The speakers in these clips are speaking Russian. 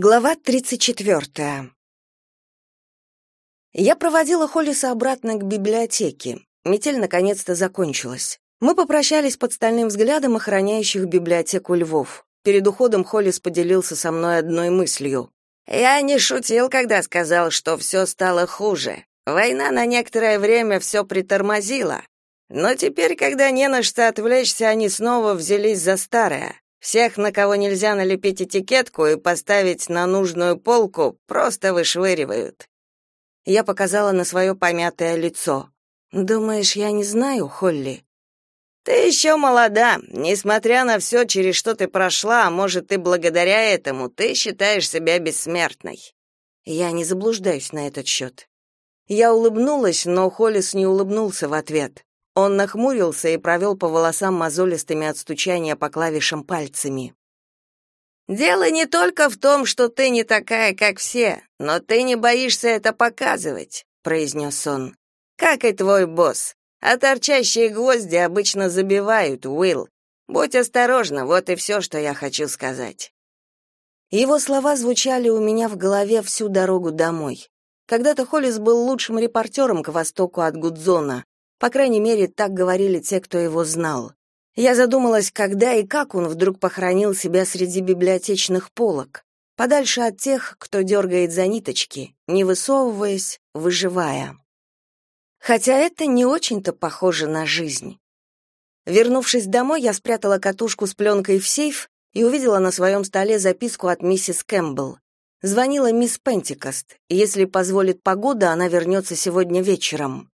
Глава 34. Я проводила Холлиса обратно к библиотеке. Метель наконец-то закончилась. Мы попрощались под стальным взглядом охраняющих библиотеку львов. Перед уходом Холлис поделился со мной одной мыслью. «Я не шутил, когда сказал, что все стало хуже. Война на некоторое время все притормозила. Но теперь, когда не на что отвлечься, они снова взялись за старое. Всех, на кого нельзя налепить этикетку и поставить на нужную полку, просто вышвыривают. Я показала на свое помятое лицо. Думаешь, я не знаю, Холли? Ты еще молода, несмотря на все, через что ты прошла, а может, ты благодаря этому ты считаешь себя бессмертной. Я не заблуждаюсь на этот счет. Я улыбнулась, но Холлис не улыбнулся в ответ. Он нахмурился и провел по волосам мозолистыми от стучания по клавишам пальцами. Дело не только в том, что ты не такая, как все, но ты не боишься это показывать, произнес он. Как и твой босс. А торчащие гвозди обычно забивают, Уилл. Будь осторожна, вот и все, что я хочу сказать. Его слова звучали у меня в голове всю дорогу домой. Когда-то Холлис был лучшим репортером к востоку от Гудзона, по крайней мере, так говорили те, кто его знал. Я задумалась, когда и как он вдруг похоронил себя среди библиотечных полок, подальше от тех, кто дергает за ниточки, не высовываясь, выживая. Хотя это не очень-то похоже на жизнь. Вернувшись домой, я спрятала катушку с пленкой в сейф и увидела на своем столе записку от миссис Кэмпбелл. Звонила мисс Пентикост. Если позволит погода, она вернется сегодня вечером.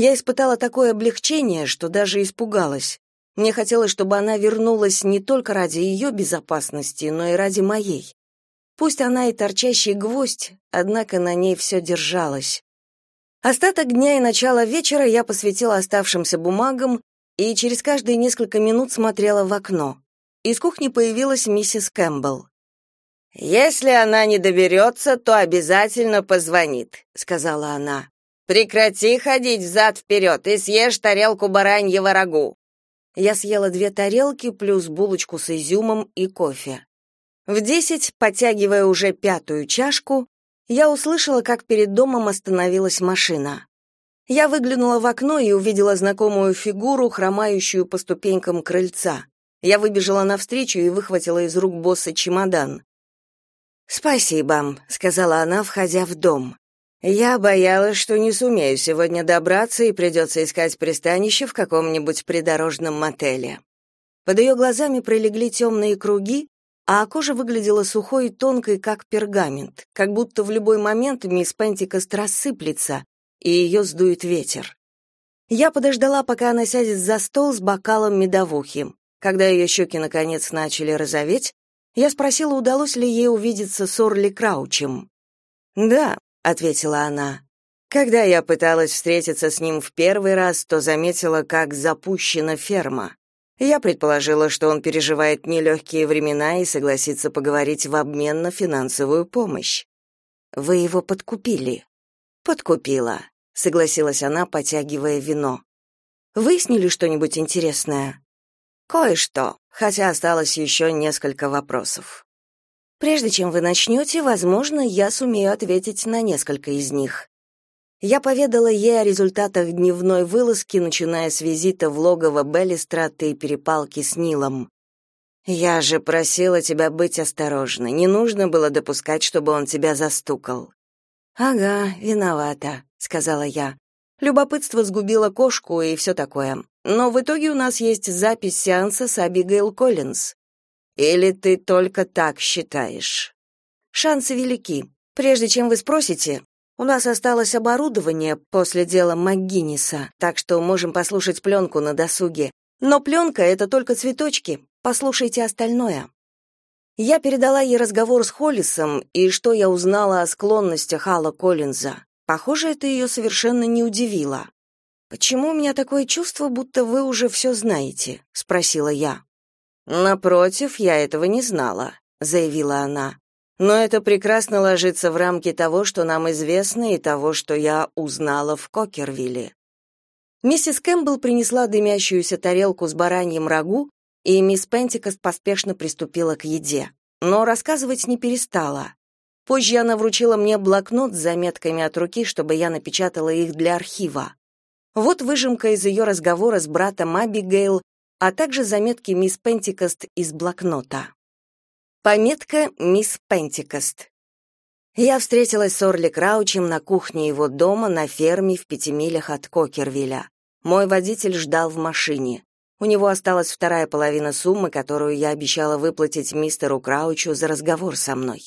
Я испытала такое облегчение, что даже испугалась. Мне хотелось, чтобы она вернулась не только ради ее безопасности, но и ради моей. Пусть она и торчащий гвоздь, однако на ней все держалось. Остаток дня и начало вечера я посвятила оставшимся бумагам и через каждые несколько минут смотрела в окно. Из кухни появилась миссис Кэмпбелл. «Если она не доберется, то обязательно позвонит», — сказала она. Прекрати ходить взад-вперед и съешь тарелку бараньего рагу. Я съела две тарелки плюс булочку с изюмом и кофе. В десять, подтягивая уже пятую чашку, я услышала, как перед домом остановилась машина. Я выглянула в окно и увидела знакомую фигуру, хромающую по ступенькам крыльца. Я выбежала навстречу и выхватила из рук босса чемодан. «Спасибо», — сказала она, входя в дом. Я боялась, что не сумею сегодня добраться и придется искать пристанище в каком-нибудь придорожном мотеле. Под ее глазами пролегли темные круги, а кожа выглядела сухой и тонкой, как пергамент, как будто в любой момент мисс Пентикост рассыплется, и ее сдует ветер. Я подождала, пока она сядет за стол с бокалом медовухи. Когда ее щеки наконец начали розоветь, я спросила, удалось ли ей увидеться с Орли Краучем. «Да, ответила она. Когда я пыталась встретиться с ним в первый раз, то заметила, как запущена ферма. Я предположила, что он переживает нелегкие времена и согласится поговорить в обмен на финансовую помощь. Вы его подкупили? Подкупила, согласилась она, потягивая вино. Выяснили что-нибудь интересное? Кое-что, хотя осталось еще несколько вопросов. Прежде чем вы начнете, возможно, я сумею ответить на несколько из них. Я поведала ей о результатах дневной вылазки, начиная с визита в логово Беллистрата и перепалки с Нилом. Я же просила тебя быть осторожной. Не нужно было допускать, чтобы он тебя застукал. Ага, виновата, сказала я. Любопытство сгубило кошку и все такое. Но в итоге у нас есть запись сеанса с Абигейл Коллинз. Или ты только так считаешь? Шансы велики. Прежде чем вы спросите, у нас осталось оборудование после дела МакГинниса, так что можем послушать пленку на досуге. Но пленка — это только цветочки. Послушайте остальное. Я передала ей разговор с Холлисом и что я узнала о склонностях Алла Коллинза. Похоже, это ее совершенно не удивило. «Почему у меня такое чувство, будто вы уже все знаете?» — спросила я. Напротив, я этого не знала, заявила она. Но это прекрасно ложится в рамки того, что нам известно, и того, что я узнала в Кокервилле. Миссис Кэмпбелл принесла дымящуюся тарелку с бараньим рагу, и мисс Пентикост поспешно приступила к еде. но рассказывать не перестала. Позже она вручила мне блокнот с заметками от руки, чтобы я напечатала их для архива. Вот выжимка из ее разговора с братом Абигейл, а также заметки мисс Пентикост из блокнота. Пометка «Мисс Пентикост». Я встретилась с Орли Краучем на кухне его дома на ферме в пяти милях от Кокервилля. Мой водитель ждал в машине. У него осталась вторая половина суммы, которую я обещала выплатить мистеру Краучу за разговор со мной.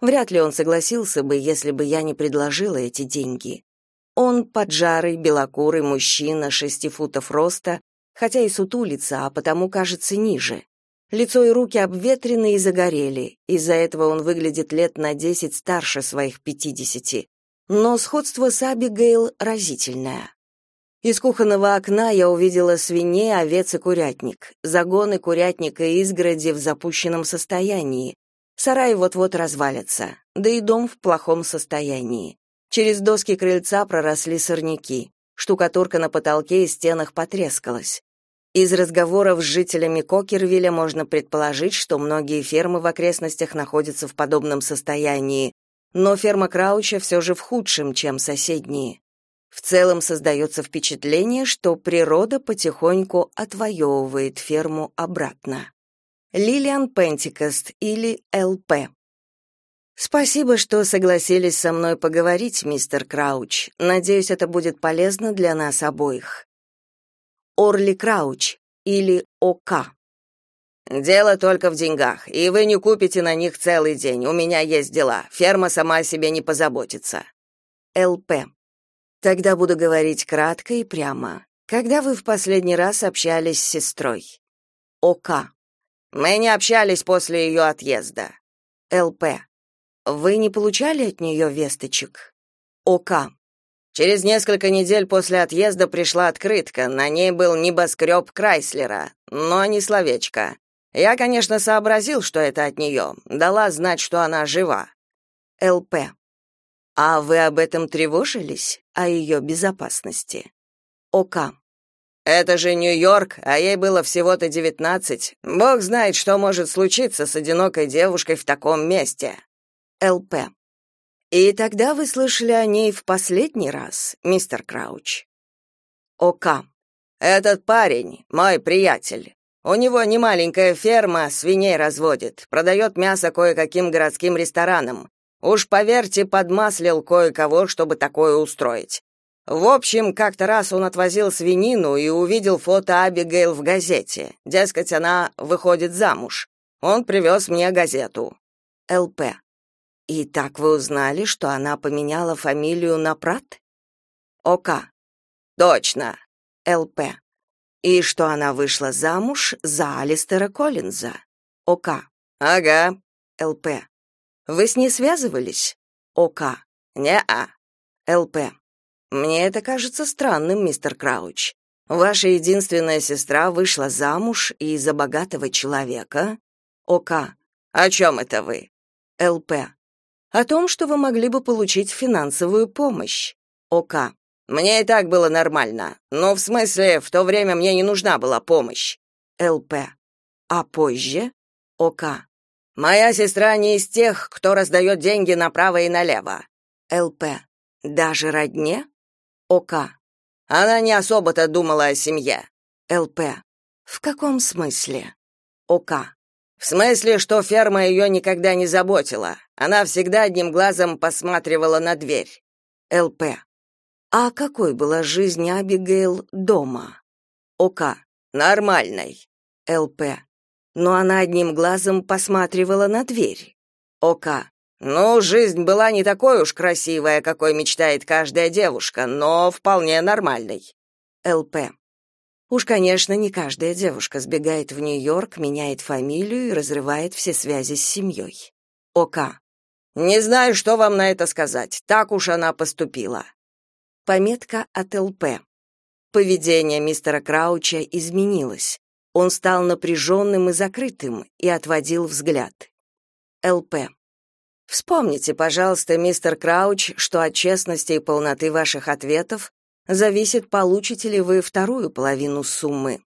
Вряд ли он согласился бы, если бы я не предложила эти деньги. Он поджарый, белокурый мужчина, шести футов роста, хотя и сутулится, а потому кажется ниже. Лицо и руки обветрены и загорели, из-за этого он выглядит лет на десять старше своих пятидесяти. Но сходство с Абигейл разительное. Из кухонного окна я увидела свиней, овец и курятник, загоны курятника и изгороди в запущенном состоянии. Сараи вот-вот развалятся, да и дом в плохом состоянии. Через доски крыльца проросли сорняки. Штукатурка на потолке и стенах потрескалась. Из разговоров с жителями Кокервилля можно предположить, что многие фермы в окрестностях находятся в подобном состоянии, но ферма Крауча все же в худшем, чем соседние. В целом создается впечатление, что природа потихоньку отвоевывает ферму обратно. Лилиан Пентикост или ЛП Спасибо, что согласились со мной поговорить, мистер Крауч. Надеюсь, это будет полезно для нас обоих. Орли Крауч или ОК. Дело только в деньгах, и вы не купите на них целый день. У меня есть дела. Ферма сама о себе не позаботится. ЛП. Тогда буду говорить кратко и прямо. Когда вы в последний раз общались с сестрой? ОК. Мы не общались после ее отъезда. ЛП. Вы не получали от нее весточек? ОК. Через несколько недель после отъезда пришла открытка. На ней был небоскреб Крайслера, но не словечко. Я, конечно, сообразил, что это от нее. Дала знать, что она жива. ЛП. А вы об этом тревожились, о ее безопасности? ОК. Это же Нью-Йорк, а ей было всего-то девятнадцать. Бог знает, что может случиться с одинокой девушкой в таком месте. ЛП. И тогда вы слышали о ней в последний раз, мистер Крауч. ОК. Этот парень, мой приятель. У него немаленькая ферма, свиней разводит, продает мясо кое-каким городским ресторанам. Уж поверьте, подмаслил кое-кого, чтобы такое устроить. В общем, как-то раз он отвозил свинину и увидел фото Абигейл в газете. Дескать, она выходит замуж. Он привез мне газету. ЛП. И так вы узнали, что она поменяла фамилию на Прат? ОК. Точно. ЛП. И что она вышла замуж за Алистера Коллинза. ОК. Ага. ЛП. Вы с ней связывались? ОК. Не-а. ЛП. Мне это кажется странным, мистер Крауч. Ваша единственная сестра вышла замуж и за богатого человека. ОК. О чем это вы? ЛП о том, что вы могли бы получить финансовую помощь. ОК. Мне и так было нормально. Но в смысле, в то время мне не нужна была помощь. ЛП. А позже? ОК. Моя сестра не из тех, кто раздает деньги направо и налево. ЛП. Даже родне? ОК. Она не особо-то думала о семье. ЛП. В каком смысле? ОК. В смысле, что ферма ее никогда не заботила. Она всегда одним глазом посматривала на дверь. ЛП. А какой была жизнь Абигейл дома? ОК. Нормальной. ЛП. Но она одним глазом посматривала на дверь. ОК. Ну, жизнь была не такой уж красивая, какой мечтает каждая девушка, но вполне нормальной. ЛП. Уж, конечно, не каждая девушка сбегает в Нью-Йорк, меняет фамилию и разрывает все связи с семьей. ОК. Не знаю, что вам на это сказать. Так уж она поступила. Пометка от ЛП. Поведение мистера Крауча изменилось. Он стал напряженным и закрытым и отводил взгляд. ЛП. Вспомните, пожалуйста, мистер Крауч, что от честности и полноты ваших ответов зависит, получите ли вы вторую половину суммы.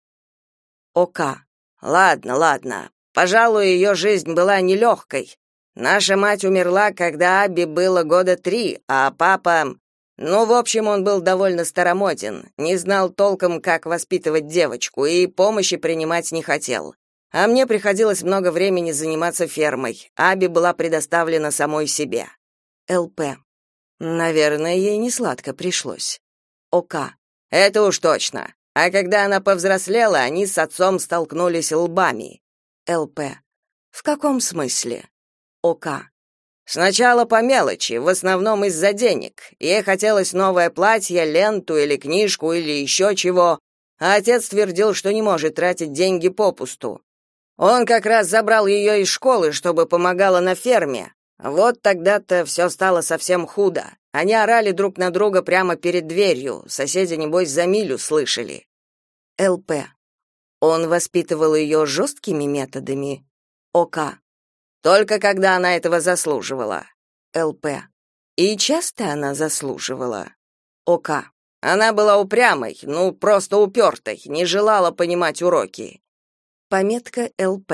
ОК. Ладно, ладно. Пожалуй, ее жизнь была нелегкой. Наша мать умерла, когда Абби было года три, а папа... Ну, в общем, он был довольно старомоден, не знал толком, как воспитывать девочку, и помощи принимать не хотел. А мне приходилось много времени заниматься фермой. Аби была предоставлена самой себе. ЛП. Наверное, ей не сладко пришлось. ОК. Это уж точно. А когда она повзрослела, они с отцом столкнулись лбами. ЛП. В каком смысле? ОК. Сначала по мелочи, в основном из-за денег. Ей хотелось новое платье, ленту или книжку или еще чего, а отец твердил, что не может тратить деньги попусту. Он как раз забрал ее из школы, чтобы помогала на ферме. Вот тогда-то все стало совсем худо. Они орали друг на друга прямо перед дверью. Соседи, небось, за милю слышали. ЛП. Он воспитывал ее жесткими методами. ОК. Только когда она этого заслуживала. ЛП. И часто она заслуживала. ОК. Она была упрямой, ну, просто упертой, не желала понимать уроки. Пометка ЛП.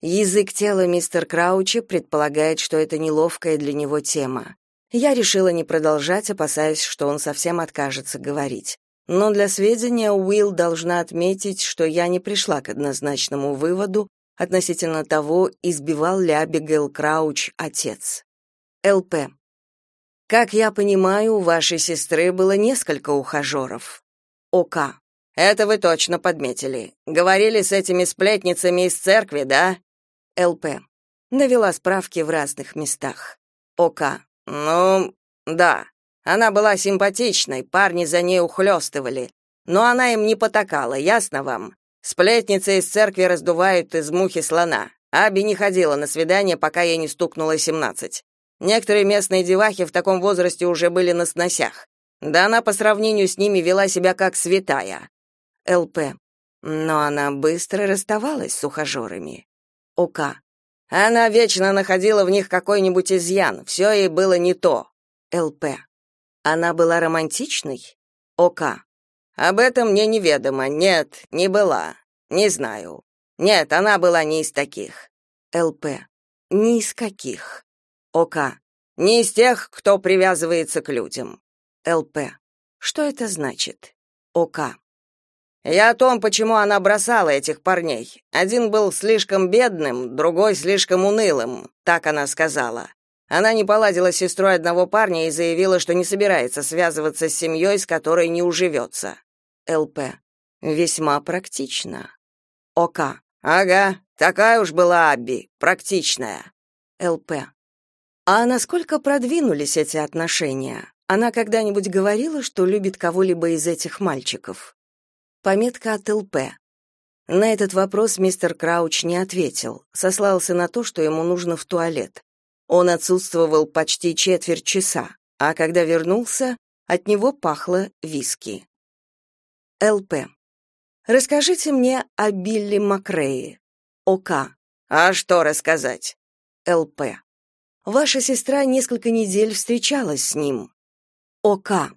Язык тела мистер Крауча предполагает, что это неловкая для него тема. Я решила не продолжать, опасаясь, что он совсем откажется говорить. Но для сведения Уилл должна отметить, что я не пришла к однозначному выводу относительно того, избивал ли Абигейл Крауч отец. ЛП. Как я понимаю, у вашей сестры было несколько ухажеров. ОК. Это вы точно подметили. Говорили с этими сплетницами из церкви, да? ЛП. Навела справки в разных местах. ОК. Ну, да. Она была симпатичной, парни за ней ухлёстывали. Но она им не потакала, ясно вам? Сплетницы из церкви раздувают из мухи слона. Аби не ходила на свидание, пока ей не стукнуло семнадцать. Некоторые местные девахи в таком возрасте уже были на сносях. Да она по сравнению с ними вела себя как святая. ЛП. Но она быстро расставалась с ухажерами. ОК. Она вечно находила в них какой-нибудь изъян, все ей было не то. ЛП. Она была романтичной? ОК. Об этом мне неведомо. Нет, не была. Не знаю. Нет, она была не из таких. ЛП. Ни из каких. ОК. Не из тех, кто привязывается к людям. ЛП. Что это значит? ОК. Я о том, почему она бросала этих парней. Один был слишком бедным, другой слишком унылым, так она сказала. Она не поладила с сестрой одного парня и заявила, что не собирается связываться с семьей, с которой не уживется. ЛП. Весьма практично. ОК. Ага, такая уж была Абби, практичная. ЛП. А насколько продвинулись эти отношения? Она когда-нибудь говорила, что любит кого-либо из этих мальчиков? Пометка от ЛП. На этот вопрос мистер Крауч не ответил, сослался на то, что ему нужно в туалет. Он отсутствовал почти четверть часа, а когда вернулся, от него пахло виски. ЛП. Расскажите мне о Билли Макрее. ОК. А что рассказать? ЛП. Ваша сестра несколько недель встречалась с ним. ОК.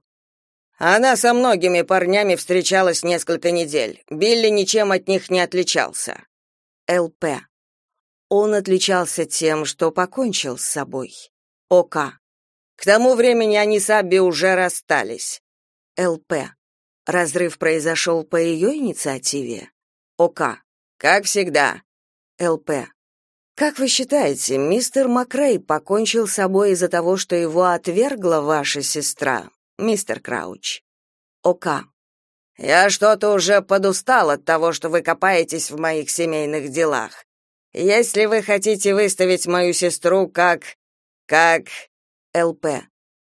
Она со многими парнями встречалась несколько недель. Билли ничем от них не отличался. ЛП. Он отличался тем, что покончил с собой. ОК. К тому времени они с Абби уже расстались. ЛП. Разрыв произошел по ее инициативе? ОК. Как всегда. ЛП. Как вы считаете, мистер Макрей покончил с собой из-за того, что его отвергла ваша сестра, мистер Крауч? ОК. Я что-то уже подустал от того, что вы копаетесь в моих семейных делах. Если вы хотите выставить мою сестру как как ЛП.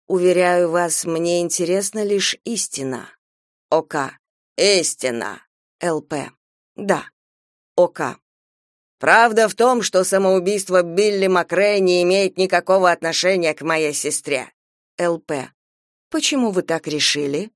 Уверяю вас, мне интересна лишь истина. ОК. Истина. ЛП. Да. ОК. Правда в том, что самоубийство Билли Макрей не имеет никакого отношения к моей сестре. ЛП. Почему вы так решили?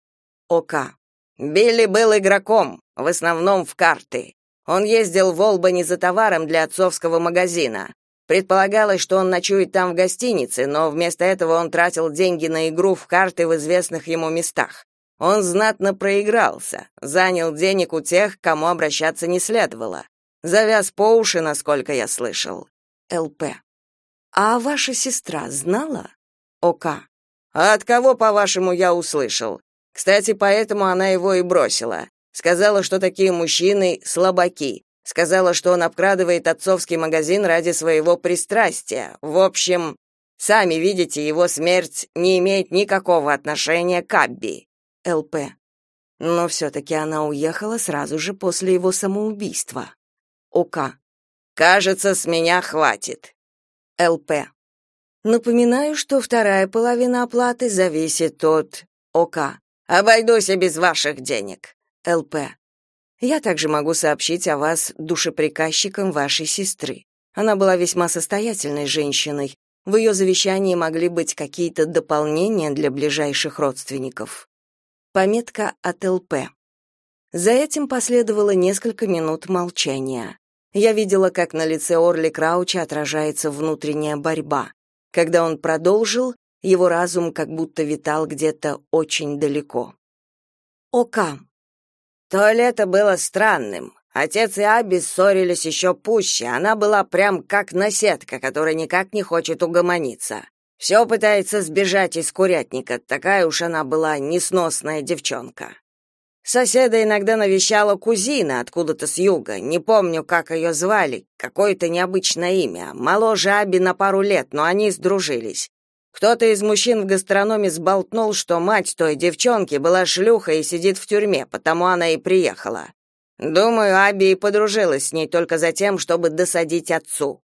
ОК. Билли был игроком, в основном в карты. Он ездил в Олбани за товаром для отцовского магазина. Предполагалось, что он ночует там в гостинице, но вместо этого он тратил деньги на игру в карты в известных ему местах. Он знатно проигрался, занял денег у тех, кому обращаться не следовало. Завяз по уши, насколько я слышал. ЛП. А ваша сестра знала? ОК. А от кого, по-вашему, я услышал? Кстати, поэтому она его и бросила. Сказала, что такие мужчины слабаки. Сказала, что он обкрадывает отцовский магазин ради своего пристрастия. В общем, сами видите, его смерть не имеет никакого отношения к Абби. ЛП. Но все-таки она уехала сразу же после его самоубийства. ОК. Кажется, с меня хватит. ЛП. Напоминаю, что вторая половина оплаты зависит от ОК. Обойдусь и без ваших денег. ЛП. Я также могу сообщить о вас душеприказчикам вашей сестры. Она была весьма состоятельной женщиной. В ее завещании могли быть какие-то дополнения для ближайших родственников. Пометка от ЛП. За этим последовало несколько минут молчания. Я видела, как на лице Орли Крауча отражается внутренняя борьба. Когда он продолжил, его разум как будто витал где-то очень далеко. Ока. То лето было странным. Отец и Аби ссорились еще пуще. Она была прям как наседка, которая никак не хочет угомониться. Все пытается сбежать из курятника. Такая уж она была несносная девчонка. Соседа иногда навещала кузина откуда-то с юга. Не помню, как ее звали. Какое-то необычное имя. Моложе Аби на пару лет, но они сдружились. Кто-то из мужчин в гастрономе сболтнул, что мать той девчонки была шлюхой и сидит в тюрьме, потому она и приехала. Думаю, Аби и подружилась с ней только за тем, чтобы досадить отцу.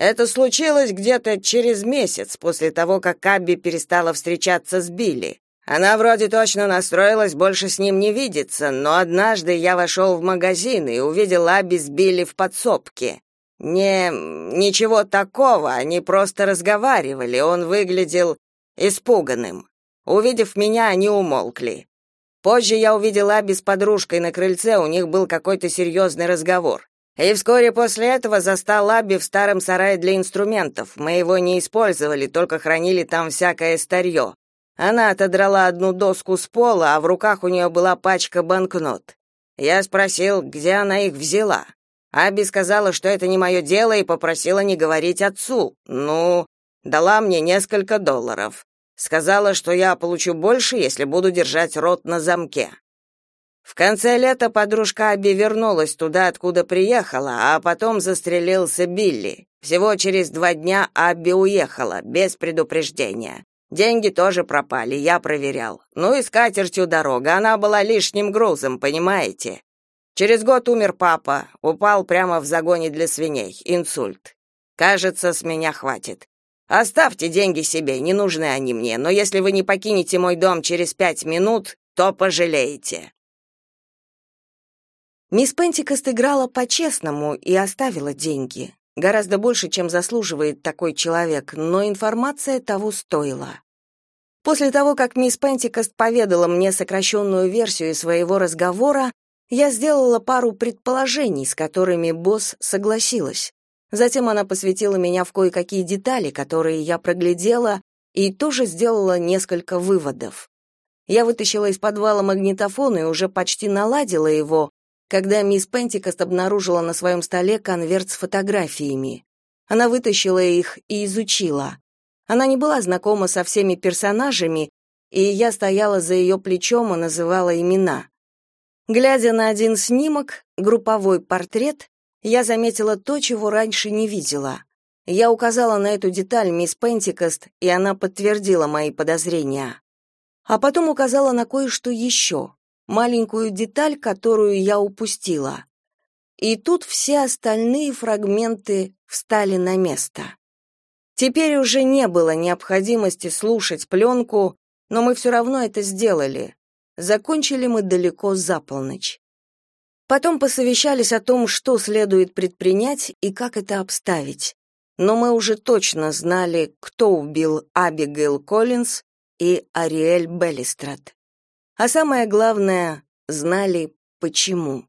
Это случилось где-то через месяц после того, как Аби перестала встречаться с Билли. Она вроде точно настроилась больше с ним не видеться, но однажды я вошел в магазин и увидел Аби с Билли в подсобке. Не, ничего такого, они просто разговаривали, он выглядел испуганным. Увидев меня, они умолкли. Позже я увидел Аби с подружкой на крыльце, у них был какой-то серьезный разговор. И вскоре после этого застал Аби в старом сарае для инструментов. Мы его не использовали, только хранили там всякое старье. Она отодрала одну доску с пола, а в руках у нее была пачка банкнот. Я спросил, где она их взяла. Аби сказала, что это не мое дело и попросила не говорить отцу. Ну, дала мне несколько долларов. Сказала, что я получу больше, если буду держать рот на замке. В конце лета подружка Аби вернулась туда, откуда приехала, а потом застрелился Билли. Всего через два дня Аби уехала, без предупреждения. Деньги тоже пропали, я проверял. Ну и с катертью дорога, она была лишним грузом, понимаете? Через год умер папа, упал прямо в загоне для свиней, инсульт. Кажется, с меня хватит. Оставьте деньги себе, не нужны они мне, но если вы не покинете мой дом через пять минут, то пожалеете. Мисс Пентикост играла по-честному и оставила деньги. Гораздо больше, чем заслуживает такой человек, но информация того стоила. После того, как мисс Пентикост поведала мне сокращенную версию своего разговора, я сделала пару предположений, с которыми босс согласилась. Затем она посвятила меня в кое-какие детали, которые я проглядела, и тоже сделала несколько выводов. Я вытащила из подвала магнитофон и уже почти наладила его, когда мисс Пентикост обнаружила на своем столе конверт с фотографиями. Она вытащила их и изучила. Она не была знакома со всеми персонажами, и я стояла за ее плечом и называла имена. Глядя на один снимок, групповой портрет, я заметила то, чего раньше не видела. Я указала на эту деталь мисс Пентикост, и она подтвердила мои подозрения. А потом указала на кое-что еще, маленькую деталь, которую я упустила. И тут все остальные фрагменты встали на место. Теперь уже не было необходимости слушать пленку, но мы все равно это сделали. Закончили мы далеко за полночь. Потом посовещались о том, что следует предпринять и как это обставить. Но мы уже точно знали, кто убил Абигейл Коллинз и Ариэль Беллистрат. А самое главное, знали почему.